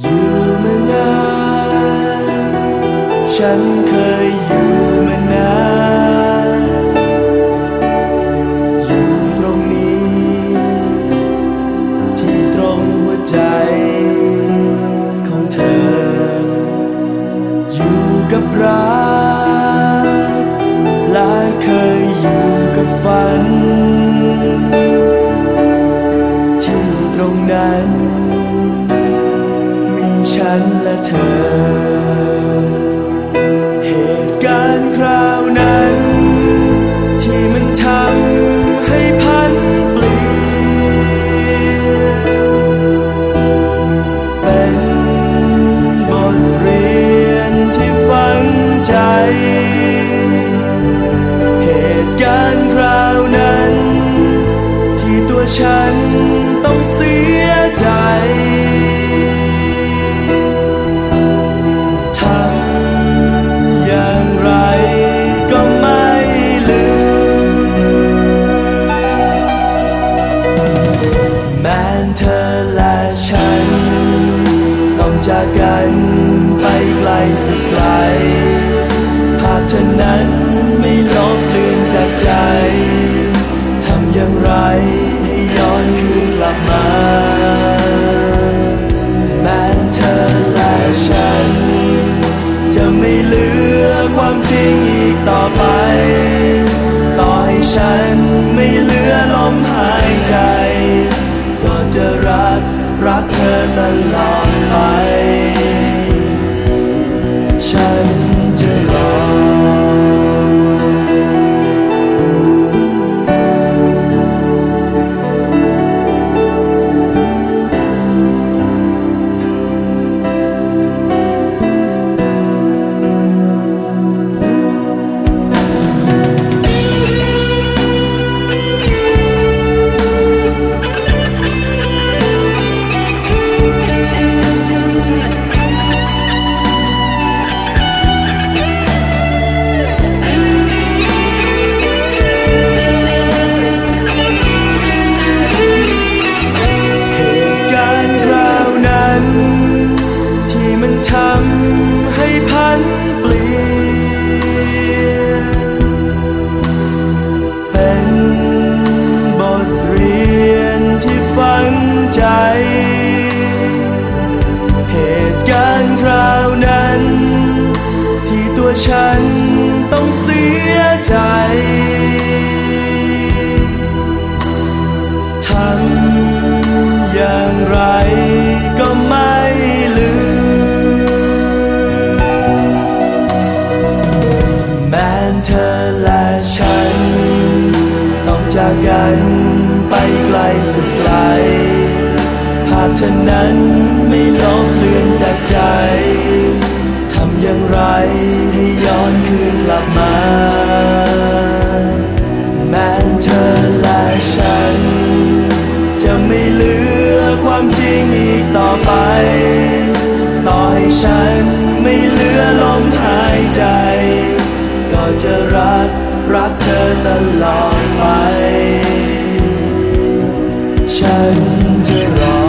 อยู่มานานฉันเคยอยู่ เหตุการณ์คราวนั้น ที่ตัวฉันต้องเสียใจทำอย่างไรก็ไม่ลืมแม้เธอและฉัน ต้องจากกันไปไกลสักไกล ฉันไม่เหลือลมหายใจ ก็จะรักรักเธอตลอดไป ให้นเปลี่ยน เป็นบทเรียนที่ฝังใจ เหตุการณ์คราวนั้น ที่ตัวฉันต้องเสียใจทำากเธอนั้นไม่ลบเลือนจากใจ ทำอย่างไรให้ย้อนคืนกลับมา แม้เธอและฉัน จะไม่เหลือความจริงอีกต่อไป ต่อให้ฉันไม่เหลือลมหายใจ ก็จะรักรักเธอตลอดไป ฉันจะรอ